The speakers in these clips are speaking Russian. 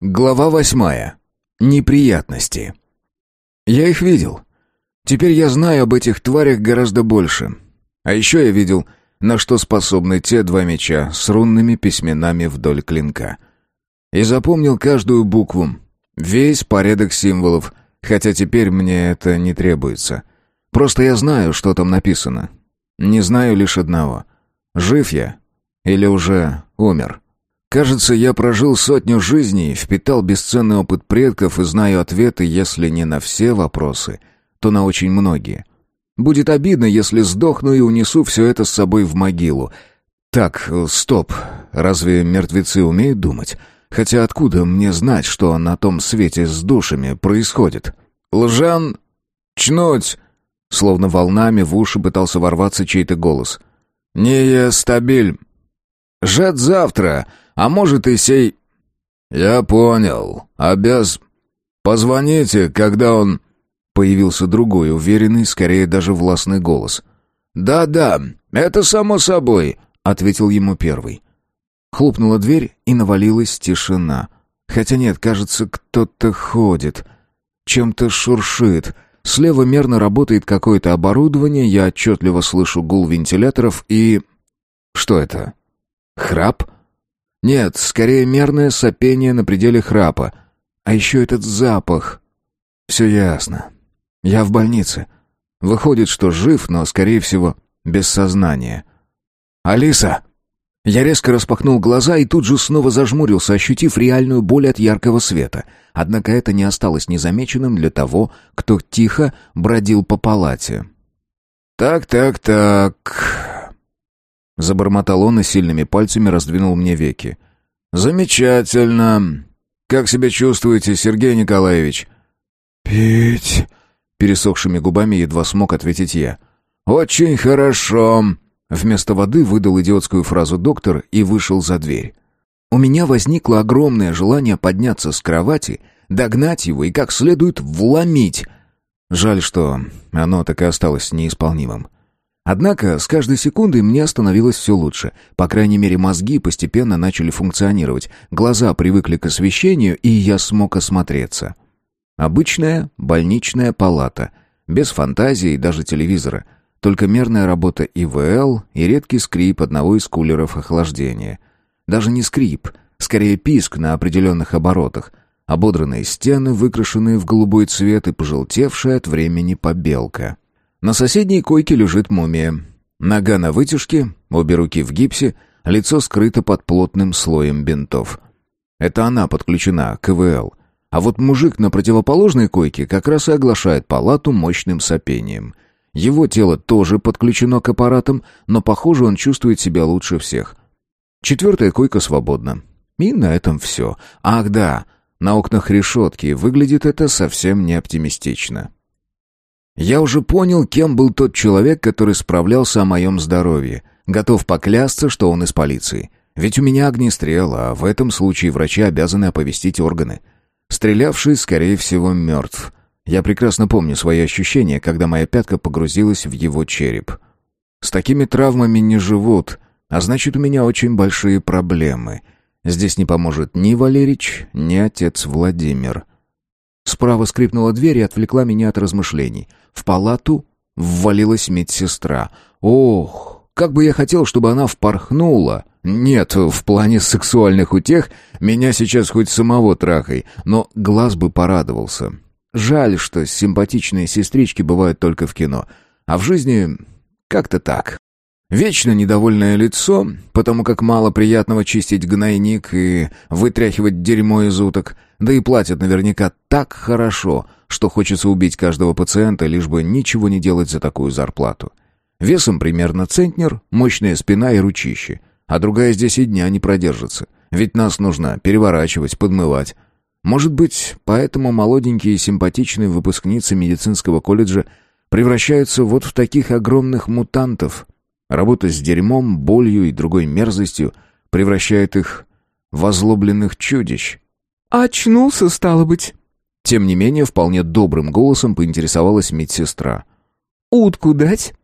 Глава восьмая. Неприятности. Я их видел. Теперь я знаю об этих тварях гораздо больше. А еще я видел, на что способны те два меча с рунными письменами вдоль клинка. И запомнил каждую букву, весь порядок символов, хотя теперь мне это не требуется. Просто я знаю, что там написано. Не знаю лишь одного. Жив я или уже умер? Кажется, я прожил сотню жизней, впитал бесценный опыт предков и знаю ответы, если не на все вопросы, то на очень многие. Будет обидно, если сдохну и унесу все это с собой в могилу. Так, стоп. Разве мертвецы умеют думать? Хотя откуда мне знать, что на том свете с душами происходит? Лжан, чнуть! Словно волнами в уши пытался ворваться чей-то голос. «Не я стабиль. Жать завтра!» А может и сей...» «Я понял. Обяз... Позвоните, когда он...» Появился другой, уверенный, скорее даже властный голос. «Да-да, это само собой», — ответил ему первый. Хлопнула дверь, и навалилась тишина. Хотя нет, кажется, кто-то ходит. Чем-то шуршит. Слева мерно работает какое-то оборудование, я отчетливо слышу гул вентиляторов и... Что это? Храп? Нет, скорее мерное сопение на пределе храпа. А еще этот запах. Все ясно. Я в больнице. Выходит, что жив, но, скорее всего, без сознания. «Алиса!» Я резко распахнул глаза и тут же снова зажмурился, ощутив реальную боль от яркого света. Однако это не осталось незамеченным для того, кто тихо бродил по палате. «Так, так, так...» Забормотал он и сильными пальцами раздвинул мне веки. «Замечательно. Как себя чувствуете, Сергей Николаевич?» «Пить...» Пересохшими губами едва смог ответить я. «Очень хорошо...» Вместо воды выдал идиотскую фразу доктор и вышел за дверь. У меня возникло огромное желание подняться с кровати, догнать его и как следует вломить. Жаль, что оно так и осталось неисполнимым. Однако с каждой секундой мне становилось все лучше. По крайней мере, мозги постепенно начали функционировать, глаза привыкли к освещению, и я смог осмотреться. Обычная больничная палата, без фантазии и даже телевизора. Только мерная работа ИВЛ и редкий скрип одного из кулеров охлаждения. Даже не скрип, скорее писк на определенных оборотах. Ободранные стены, выкрашенные в голубой цвет и пожелтевшая от времени побелка. На соседней койке лежит мумия. Нога на вытяжке, обе руки в гипсе, лицо скрыто под плотным слоем бинтов. Это она подключена к КВЛ. А вот мужик на противоположной койке как раз и оглашает палату мощным сопением. Его тело тоже подключено к аппаратам, но, похоже, он чувствует себя лучше всех. Четвертая койка свободна. И на этом все. Ах да, на окнах решетки. Выглядит это совсем не оптимистично. Я уже понял, кем был тот человек, который справлялся о моем здоровье. Готов поклясться, что он из полиции. Ведь у меня огнестрел, а в этом случае врачи обязаны оповестить органы. Стрелявший, скорее всего, мертв. Я прекрасно помню свои ощущения, когда моя пятка погрузилась в его череп. С такими травмами не живут, а значит, у меня очень большие проблемы. Здесь не поможет ни Валерич, ни отец Владимир. Справа скрипнула дверь и отвлекла меня от размышлений. В палату ввалилась медсестра. Ох, как бы я хотел, чтобы она впорхнула. Нет, в плане сексуальных утех меня сейчас хоть самого трахай, но глаз бы порадовался. Жаль, что симпатичные сестрички бывают только в кино, а в жизни как-то так. Вечно недовольное лицо, потому как мало приятного чистить гнойник и вытряхивать дерьмо из уток, да и платят наверняка так хорошо, что хочется убить каждого пациента, лишь бы ничего не делать за такую зарплату. Весом примерно центнер, мощная спина и ручище. А другая здесь и дня не продержится. Ведь нас нужно переворачивать, подмывать. Может быть, поэтому молоденькие и симпатичные выпускницы медицинского колледжа превращаются вот в таких огромных мутантов. Работа с дерьмом, болью и другой мерзостью превращает их в озлобленных чудищ. «Очнулся, стало быть?» Тем не менее, вполне добрым голосом поинтересовалась медсестра. «Утку дать?»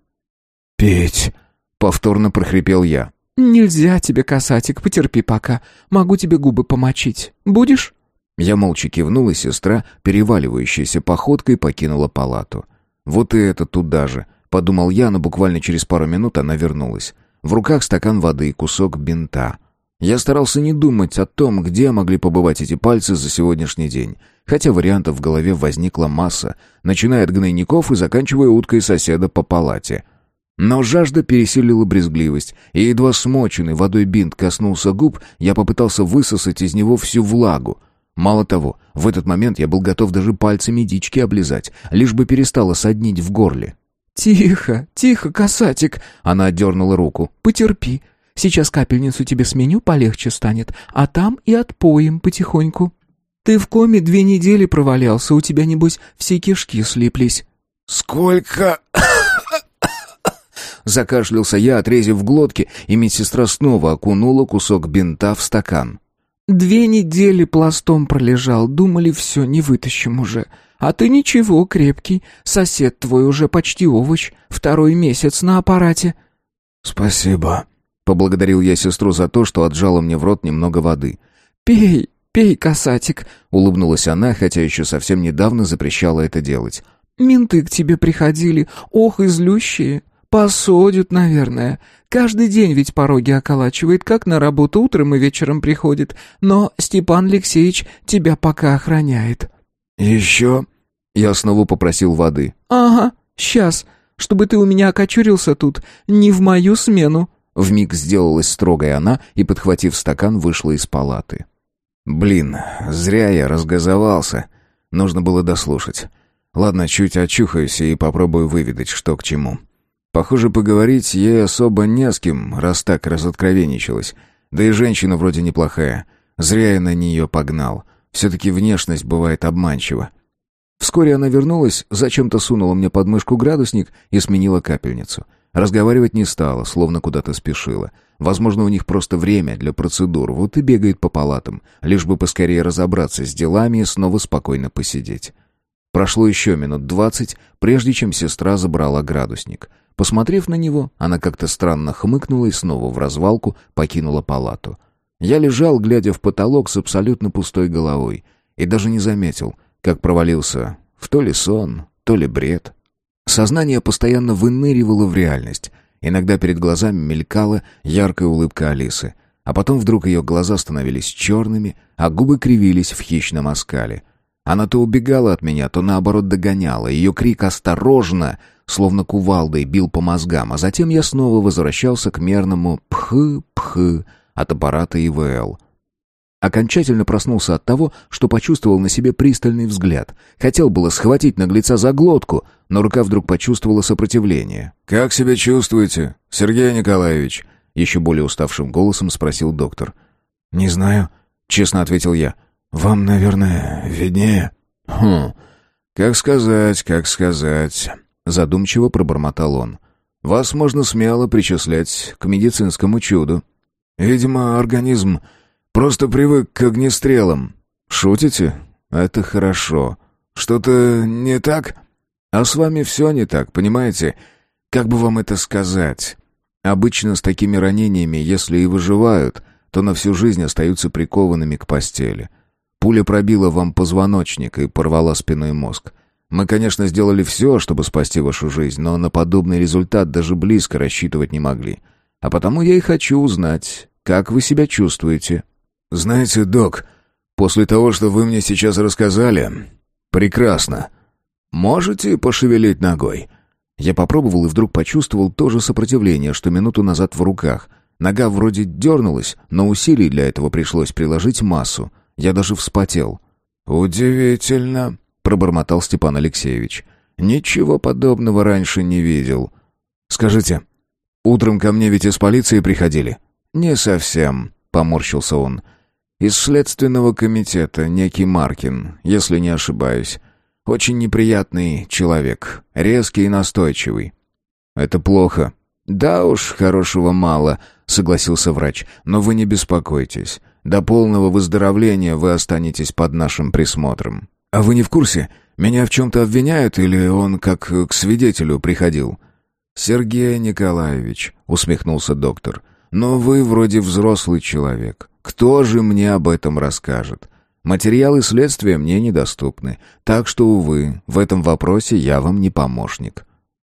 «Петь!» — повторно прохрипел я. «Нельзя тебе, касатик, потерпи пока. Могу тебе губы помочить. Будешь?» Я молча кивнул, и сестра, переваливающаяся походкой, покинула палату. «Вот и это туда же», — подумал я, но буквально через пару минут она вернулась. В руках стакан воды и кусок бинта. Я старался не думать о том, где могли побывать эти пальцы за сегодняшний день, хотя вариантов в голове возникла масса, начиная от гнойников и заканчивая уткой соседа по палате. Но жажда пересилила брезгливость, и едва смоченный водой бинт коснулся губ, я попытался высосать из него всю влагу. Мало того, в этот момент я был готов даже пальцами дички облизать, лишь бы перестало соднить в горле. «Тихо, тихо, касатик!» Она отдернула руку. «Потерпи. Сейчас капельницу тебе сменю, полегче станет, а там и отпоем потихоньку. Ты в коме две недели провалялся, у тебя, небось, все кишки слиплись». «Сколько...» Закашлялся я, отрезив в глотке, и медсестра снова окунула кусок бинта в стакан. «Две недели пластом пролежал, думали, все, не вытащим уже. А ты ничего, крепкий, сосед твой уже почти овощ, второй месяц на аппарате». «Спасибо», — поблагодарил я сестру за то, что отжала мне в рот немного воды. «Пей, пей, касатик», — улыбнулась она, хотя еще совсем недавно запрещала это делать. «Менты к тебе приходили, ох, излющие. Посодят, наверное. Каждый день ведь пороги околачивает, как на работу утром и вечером приходит. Но Степан Алексеевич тебя пока охраняет». «Еще?» Я снова попросил воды. «Ага, сейчас. Чтобы ты у меня окочурился тут. Не в мою смену». Вмиг сделалась строгая она и, подхватив стакан, вышла из палаты. «Блин, зря я разгазовался. Нужно было дослушать. Ладно, чуть очухаюсь и попробую выведать, что к чему». Похоже, поговорить ей особо не с кем, раз так разоткровенничалась. Да и женщина вроде неплохая. Зря я на нее погнал. Все-таки внешность бывает обманчива. Вскоре она вернулась, зачем-то сунула мне под мышку градусник и сменила капельницу. Разговаривать не стала, словно куда-то спешила. Возможно, у них просто время для процедур, вот и бегает по палатам, лишь бы поскорее разобраться с делами и снова спокойно посидеть. Прошло еще минут двадцать, прежде чем сестра забрала градусник. Посмотрев на него, она как-то странно хмыкнула и снова в развалку покинула палату. Я лежал, глядя в потолок с абсолютно пустой головой, и даже не заметил, как провалился в то ли сон, то ли бред. Сознание постоянно выныривало в реальность. Иногда перед глазами мелькала яркая улыбка Алисы, а потом вдруг ее глаза становились черными, а губы кривились в хищном оскале. Она то убегала от меня, то наоборот догоняла. Ее крик «Осторожно!» словно кувалдой бил по мозгам, а затем я снова возвращался к мерному «пх-пх» от аппарата ИВЛ. Окончательно проснулся от того, что почувствовал на себе пристальный взгляд. Хотел было схватить наглеца за глотку, но рука вдруг почувствовала сопротивление. «Как себя чувствуете, Сергей Николаевич?» Еще более уставшим голосом спросил доктор. «Не знаю», — честно ответил я. «Вам, наверное, виднее». «Хм, как сказать, как сказать...» задумчиво пробормотал он. Вас можно смело причислять к медицинскому чуду. Видимо, организм просто привык к огнестрелам. Шутите? Это хорошо. Что-то не так? А с вами все не так, понимаете? Как бы вам это сказать? Обычно с такими ранениями, если и выживают, то на всю жизнь остаются прикованными к постели. Пуля пробила вам позвоночник и порвала спиной мозг. Мы, конечно, сделали все, чтобы спасти вашу жизнь, но на подобный результат даже близко рассчитывать не могли. А потому я и хочу узнать, как вы себя чувствуете. Знаете, док, после того, что вы мне сейчас рассказали, прекрасно. Можете пошевелить ногой? Я попробовал и вдруг почувствовал то же сопротивление, что минуту назад в руках. Нога вроде дернулась, но усилий для этого пришлось приложить массу. Я даже вспотел. «Удивительно», пробормотал Степан Алексеевич. Ничего подобного раньше не видел. Скажите, утром ко мне ведь из полиции приходили? Не совсем, поморщился он. Из следственного комитета некий Маркин, если не ошибаюсь. Очень неприятный человек, резкий и настойчивый. Это плохо. Да уж, хорошего мало, согласился врач. Но вы не беспокойтесь. До полного выздоровления вы останетесь под нашим присмотром. «А вы не в курсе? Меня в чем-то обвиняют или он как к свидетелю приходил?» «Сергей Николаевич», — усмехнулся доктор, — «но вы вроде взрослый человек. Кто же мне об этом расскажет? Материалы следствия мне недоступны, так что, увы, в этом вопросе я вам не помощник».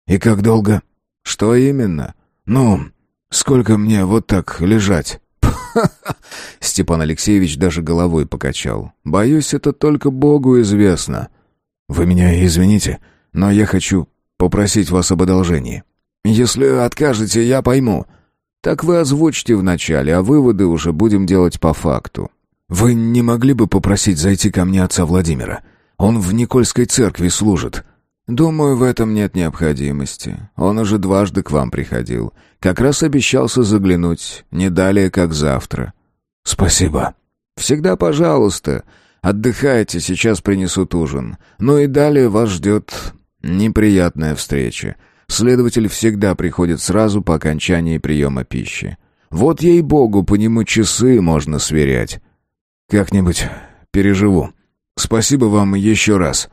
«И как долго?» «Что именно?» «Ну, сколько мне вот так лежать?» Степан Алексеевич даже головой покачал. «Боюсь, это только Богу известно». «Вы меня извините, но я хочу попросить вас об одолжении». «Если откажете, я пойму». «Так вы озвучьте вначале, а выводы уже будем делать по факту». «Вы не могли бы попросить зайти ко мне отца Владимира? Он в Никольской церкви служит». «Думаю, в этом нет необходимости. Он уже дважды к вам приходил. Как раз обещался заглянуть, не далее, как завтра». «Спасибо». «Всегда пожалуйста. Отдыхайте, сейчас принесут ужин. Ну и далее вас ждет неприятная встреча. Следователь всегда приходит сразу по окончании приема пищи. Вот ей-богу, по нему часы можно сверять». «Как-нибудь переживу. Спасибо вам еще раз».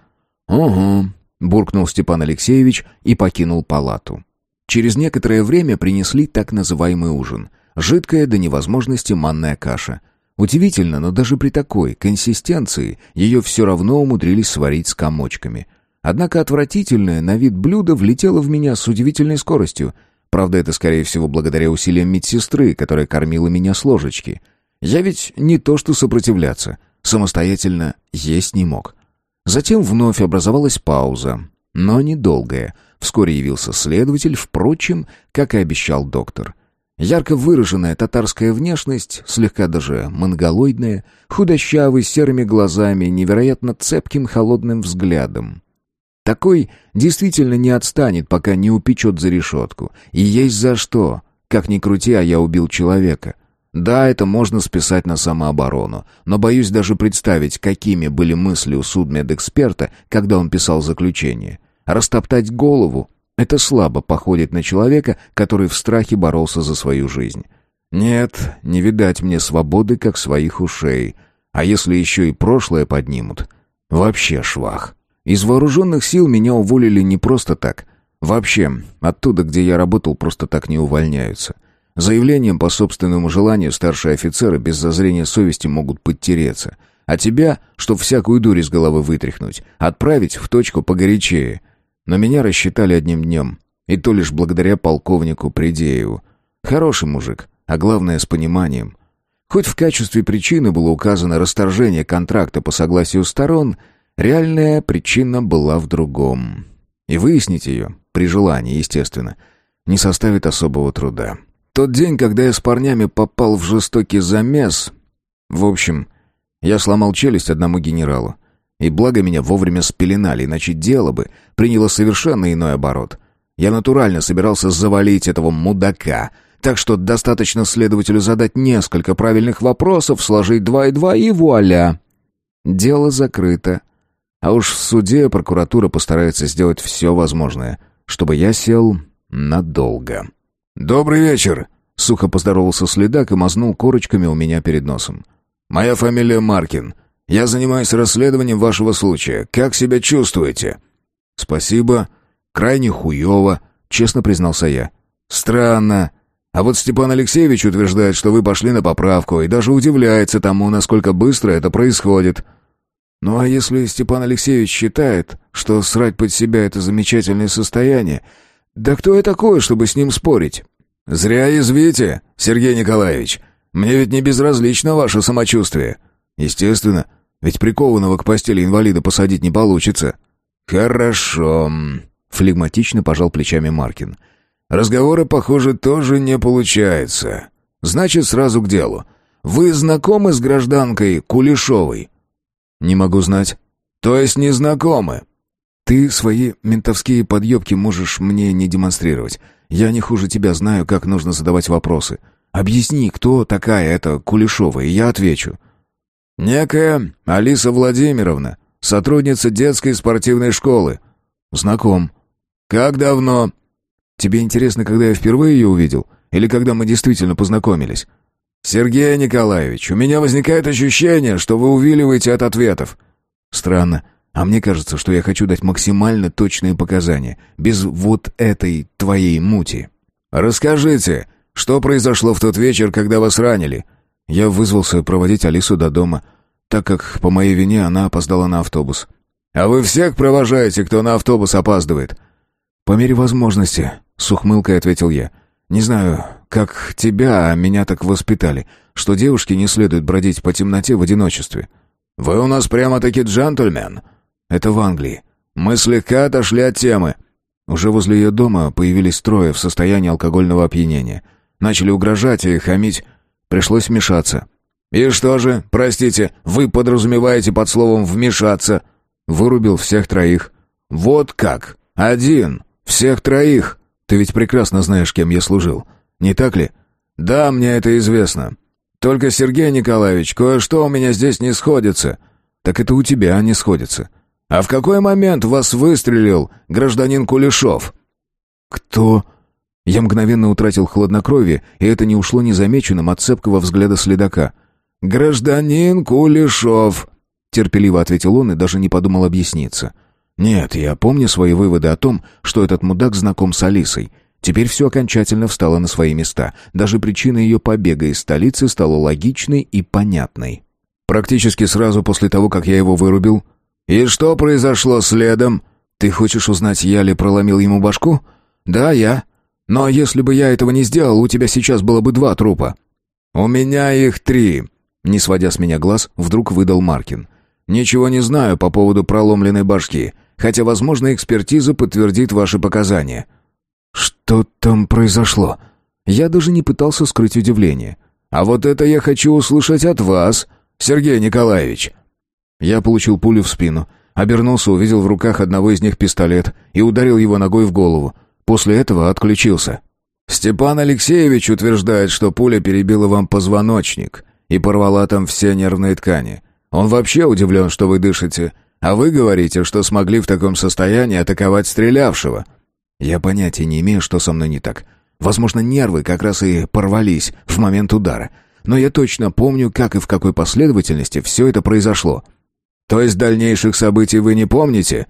«Угу», буркнул Степан Алексеевич и покинул палату. Через некоторое время принесли так называемый ужин. Жидкая до невозможности манная каша. Удивительно, но даже при такой консистенции ее все равно умудрились сварить с комочками. Однако отвратительное на вид блюдо влетело в меня с удивительной скоростью. Правда, это, скорее всего, благодаря усилиям медсестры, которая кормила меня с ложечки. Я ведь не то что сопротивляться, самостоятельно есть не мог. Затем вновь образовалась пауза, но недолгая. Вскоре явился следователь, впрочем, как и обещал доктор. Ярко выраженная татарская внешность, слегка даже монголоидная, худощавый, с серыми глазами, невероятно цепким холодным взглядом. Такой действительно не отстанет, пока не упечет за решетку. И есть за что. Как ни крути, а я убил человека. Да, это можно списать на самооборону, но боюсь даже представить, какими были мысли у судмедэксперта, когда он писал заключение. Растоптать голову — это слабо походит на человека, который в страхе боролся за свою жизнь. Нет, не видать мне свободы, как своих ушей. А если еще и прошлое поднимут? Вообще швах. Из вооруженных сил меня уволили не просто так. Вообще, оттуда, где я работал, просто так не увольняются. Заявлением по собственному желанию старшие офицеры без зазрения совести могут подтереться. А тебя, чтоб всякую дурь из головы вытряхнуть, отправить в точку погорячее. Но меня рассчитали одним днем. И то лишь благодаря полковнику Придееву. Хороший мужик, а главное с пониманием. Хоть в качестве причины было указано расторжение контракта по согласию сторон, реальная причина была в другом. И выяснить ее, при желании, естественно, не составит особого труда. Тот день, когда я с парнями попал в жестокий замес... В общем, я сломал челюсть одному генералу. И благо меня вовремя спеленали, иначе дело бы приняло совершенно иной оборот. Я натурально собирался завалить этого мудака, так что достаточно следователю задать несколько правильных вопросов, сложить два и два и вуаля. Дело закрыто. А уж в суде прокуратура постарается сделать все возможное, чтобы я сел надолго. «Добрый вечер!» — сухо поздоровался следак и мазнул корочками у меня перед носом. «Моя фамилия Маркин. Я занимаюсь расследованием вашего случая. Как себя чувствуете?» «Спасибо. Крайне хуево», — честно признался я. «Странно. А вот Степан Алексеевич утверждает, что вы пошли на поправку, и даже удивляется тому, насколько быстро это происходит». «Ну а если Степан Алексеевич считает, что срать под себя — это замечательное состояние, да кто я такой, чтобы с ним спорить? Зря извите, Сергей Николаевич. Мне ведь не безразлично ваше самочувствие. Естественно, ведь прикованного к постели инвалида посадить не получится. Хорошо, флегматично пожал плечами Маркин. Разговора, похоже, тоже не получается. Значит, сразу к делу. Вы знакомы с гражданкой Кулешовой? Не могу знать. То есть не знакомы? Ты свои ментовские подъебки можешь мне не демонстрировать. Я не хуже тебя знаю, как нужно задавать вопросы. Объясни, кто такая эта Кулешова, и я отвечу». «Некая Алиса Владимировна, сотрудница детской спортивной школы». «Знаком». «Как давно?» «Тебе интересно, когда я впервые ее увидел? Или когда мы действительно познакомились?» «Сергей Николаевич, у меня возникает ощущение, что вы увиливаете от ответов». «Странно. А мне кажется, что я хочу дать максимально точные показания, без вот этой твоей мути. Расскажите, что произошло в тот вечер, когда вас ранили? Я вызвался проводить Алису до дома. так как по моей вине она опоздала на автобус. «А вы всех провожаете, кто на автобус опаздывает?» «По мере возможности», — с ухмылкой ответил я. «Не знаю, как тебя, а меня так воспитали, что девушке не следует бродить по темноте в одиночестве». «Вы у нас прямо-таки джентльмен». «Это в Англии. Мы слегка отошли от темы». Уже возле ее дома появились трое в состоянии алкогольного опьянения. Начали угрожать и хамить. Пришлось вмешаться. «И что же, простите, вы подразумеваете под словом «вмешаться»?» Вырубил всех троих. «Вот как? Один? Всех троих? Ты ведь прекрасно знаешь, кем я служил. Не так ли?» «Да, мне это известно. Только, Сергей Николаевич, кое-что у меня здесь не сходится». «Так это у тебя не сходится. А в какой момент вас выстрелил гражданин Кулешов?» «Кто?» Я мгновенно утратил хладнокровие, и это не ушло незамеченным от цепкого взгляда следака. «Гражданин Кулешов», — терпеливо ответил он и даже не подумал объясниться. «Нет, я помню свои выводы о том, что этот мудак знаком с Алисой. Теперь все окончательно встало на свои места. Даже причина ее побега из столицы стала логичной и понятной. Практически сразу после того, как я его вырубил, «И что произошло следом? Ты хочешь узнать, я ли проломил ему башку?» «Да, я. Но если бы я этого не сделал, у тебя сейчас было бы два трупа». «У меня их три», — не сводя с меня глаз, вдруг выдал Маркин. «Ничего не знаю по поводу проломленной башки, хотя, возможно, экспертиза подтвердит ваши показания». «Что там произошло?» Я даже не пытался скрыть удивление. «А вот это я хочу услышать от вас, Сергей Николаевич». Я получил пулю в спину, обернулся, увидел в руках одного из них пистолет и ударил его ногой в голову. После этого отключился. «Степан Алексеевич утверждает, что пуля перебила вам позвоночник и порвала там все нервные ткани. Он вообще удивлен, что вы дышите, а вы говорите, что смогли в таком состоянии атаковать стрелявшего». Я понятия не имею, что со мной не так. Возможно, нервы как раз и порвались в момент удара. Но я точно помню, как и в какой последовательности все это произошло. То есть дальнейших событий вы не помните?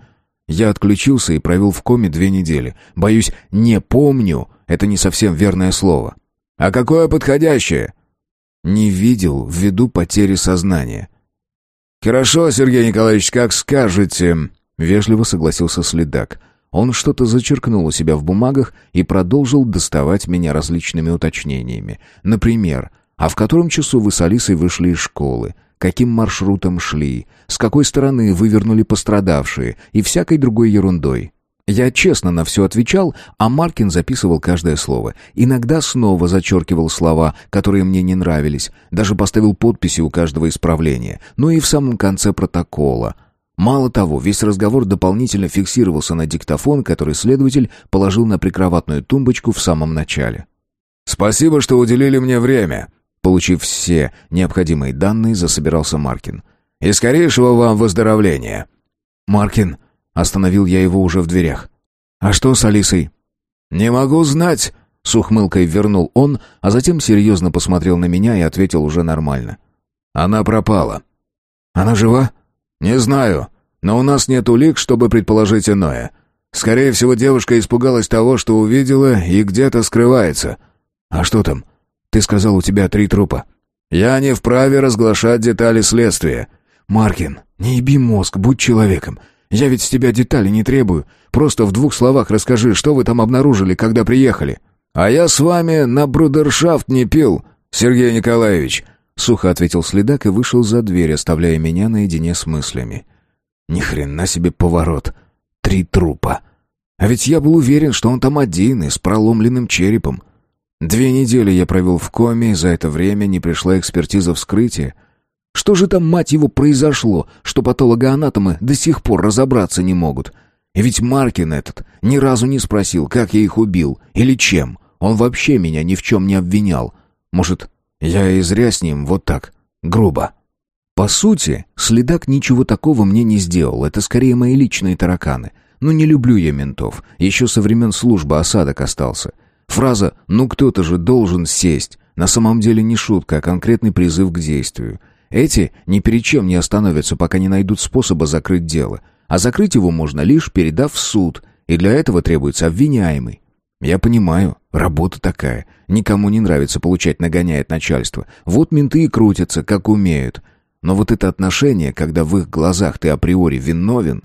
Я отключился и провел в коме две недели. Боюсь, не помню — это не совсем верное слово. А какое подходящее? Не видел ввиду потери сознания. «Хорошо, Сергей Николаевич, как скажете», — вежливо согласился следак. Он что-то зачеркнул у себя в бумагах и продолжил доставать меня различными уточнениями. Например, а в котором часу вы с Алисой вышли из школы? каким маршрутом шли, с какой стороны вывернули пострадавшие и всякой другой ерундой. Я честно на все отвечал, а Маркин записывал каждое слово. Иногда снова зачеркивал слова, которые мне не нравились, даже поставил подписи у каждого исправления, ну и в самом конце протокола. Мало того, весь разговор дополнительно фиксировался на диктофон, который следователь положил на прикроватную тумбочку в самом начале. «Спасибо, что уделили мне время», Получив все необходимые данные, засобирался Маркин. «И скорейшего вам выздоровления!» «Маркин!» — остановил я его уже в дверях. «А что с Алисой?» «Не могу знать!» — с ухмылкой вернул он, а затем серьезно посмотрел на меня и ответил уже нормально. «Она пропала». «Она жива?» «Не знаю, но у нас нет улик, чтобы предположить иное. Скорее всего, девушка испугалась того, что увидела, и где-то скрывается». «А что там?» Ты сказал, у тебя три трупа. Я не вправе разглашать детали следствия. Маркин, не еби мозг, будь человеком. Я ведь с тебя детали не требую. Просто в двух словах расскажи, что вы там обнаружили, когда приехали. А я с вами на брудершафт не пил, Сергей Николаевич. Сухо ответил следак и вышел за дверь, оставляя меня наедине с мыслями. Ни хрена себе поворот. Три трупа. А ведь я был уверен, что он там один и с проломленным черепом. Две недели я провел в коме, и за это время не пришла экспертиза вскрытия. Что же там, мать его, произошло, что патологоанатомы до сих пор разобраться не могут? И ведь Маркин этот ни разу не спросил, как я их убил или чем. Он вообще меня ни в чем не обвинял. Может, я и зря с ним вот так, грубо. По сути, следак ничего такого мне не сделал, это скорее мои личные тараканы. Но не люблю я ментов, еще со времен службы осадок остался. Фраза «ну кто-то же должен сесть» на самом деле не шутка, а конкретный призыв к действию. Эти ни перед чем не остановятся, пока не найдут способа закрыть дело. А закрыть его можно лишь передав в суд, и для этого требуется обвиняемый. Я понимаю, работа такая. Никому не нравится получать нагоняет начальство. Вот менты и крутятся, как умеют. Но вот это отношение, когда в их глазах ты априори виновен...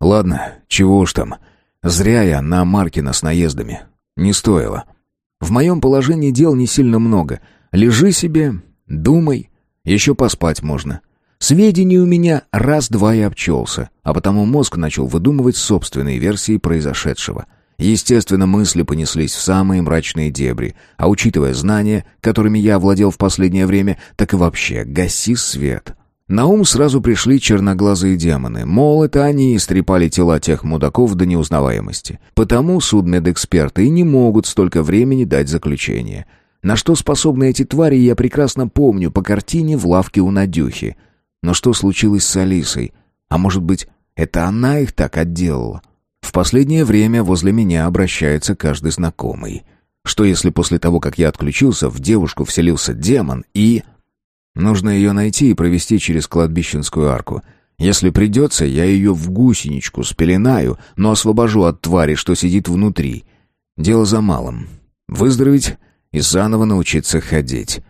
Ладно, чего уж там. Зря я на Маркина с наездами. Не стоило. В моем положении дел не сильно много. Лежи себе, думай. Еще поспать можно. Сведений у меня раз-два и обчелся, а потому мозг начал выдумывать собственные версии произошедшего. Естественно, мысли понеслись в самые мрачные дебри, а учитывая знания, которыми я владел в последнее время, так и вообще гаси свет. На ум сразу пришли черноглазые демоны, мол, это они истрепали тела тех мудаков до неузнаваемости. Потому судмедэксперты и не могут столько времени дать заключение. На что способны эти твари, я прекрасно помню по картине в лавке у Надюхи — но что случилось с Алисой? А может быть, это она их так отделала? В последнее время возле меня обращается каждый знакомый. Что если после того, как я отключился, в девушку вселился демон и... Нужно ее найти и провести через кладбищенскую арку. Если придется, я ее в гусеничку спеленаю, но освобожу от твари, что сидит внутри. Дело за малым. Выздороветь и заново научиться ходить.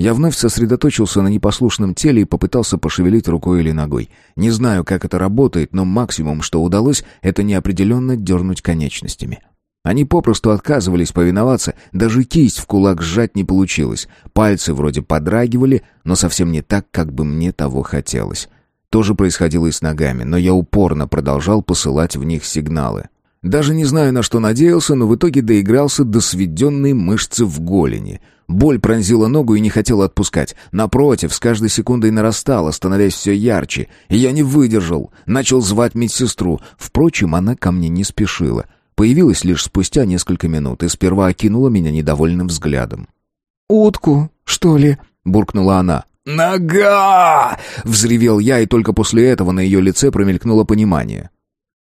Я вновь сосредоточился на непослушном теле и попытался пошевелить рукой или ногой. Не знаю, как это работает, но максимум, что удалось, это неопределенно дернуть конечностями. Они попросту отказывались повиноваться, даже кисть в кулак сжать не получилось. Пальцы вроде подрагивали, но совсем не так, как бы мне того хотелось. То же происходило и с ногами, но я упорно продолжал посылать в них сигналы. Даже не знаю, на что надеялся, но в итоге доигрался до сведенной мышцы в голени — Боль пронзила ногу и не хотела отпускать. Напротив, с каждой секундой нарастала, становясь все ярче. И я не выдержал. Начал звать медсестру. Впрочем, она ко мне не спешила. Появилась лишь спустя несколько минут и сперва окинула меня недовольным взглядом. «Утку, что ли?» — буркнула она. «Нога!» — взревел я, и только после этого на ее лице промелькнуло понимание.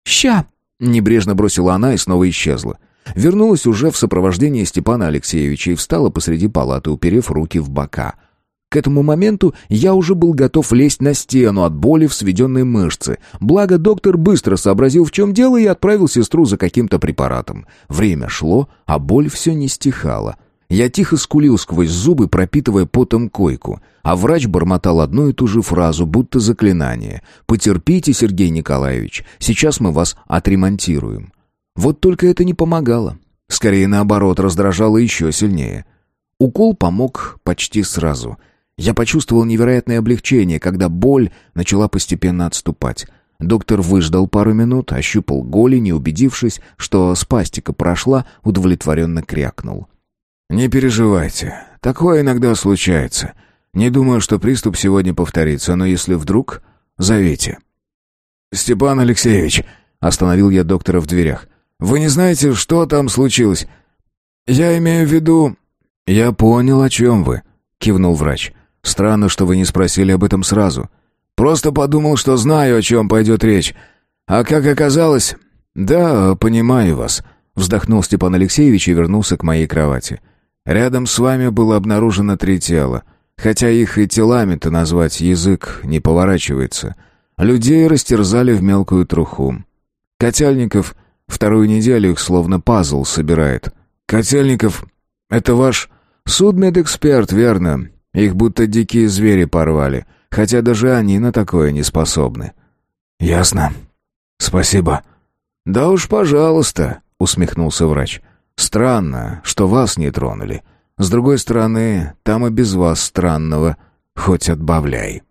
«Ща!» — небрежно бросила она и снова исчезла. Вернулась уже в сопровождении Степана Алексеевича и встала посреди палаты, уперев руки в бока. К этому моменту я уже был готов лезть на стену от боли в сведенной мышце. Благо доктор быстро сообразил, в чем дело, и отправил сестру за каким-то препаратом. Время шло, а боль все не стихала. Я тихо скулил сквозь зубы, пропитывая потом койку, а врач бормотал одну и ту же фразу, будто заклинание. «Потерпите, Сергей Николаевич, сейчас мы вас отремонтируем». Вот только это не помогало. Скорее наоборот, раздражало еще сильнее. Укол помог почти сразу. Я почувствовал невероятное облегчение, когда боль начала постепенно отступать. Доктор выждал пару минут, ощупал голень и, убедившись, что спастика прошла, удовлетворенно крякнул. «Не переживайте. Такое иногда случается. Не думаю, что приступ сегодня повторится, но если вдруг, зовите». «Степан Алексеевич», — остановил я доктора в дверях, вы не знаете, что там случилось? Я имею в виду...» «Я понял, о чем вы», — кивнул врач. «Странно, что вы не спросили об этом сразу. Просто подумал, что знаю, о чем пойдет речь. А как оказалось...» «Да, понимаю вас», — вздохнул Степан Алексеевич и вернулся к моей кровати. «Рядом с вами было обнаружено три тела. Хотя их и телами-то назвать язык не поворачивается. Людей растерзали в мелкую труху. Котельников Вторую неделю их словно пазл собирает. Котельников, это ваш судмедэксперт, верно? Их будто дикие звери порвали, хотя даже они на такое не способны. Ясно. Спасибо. Да уж, пожалуйста, усмехнулся врач. Странно, что вас не тронули. С другой стороны, там и без вас странного, хоть отбавляй.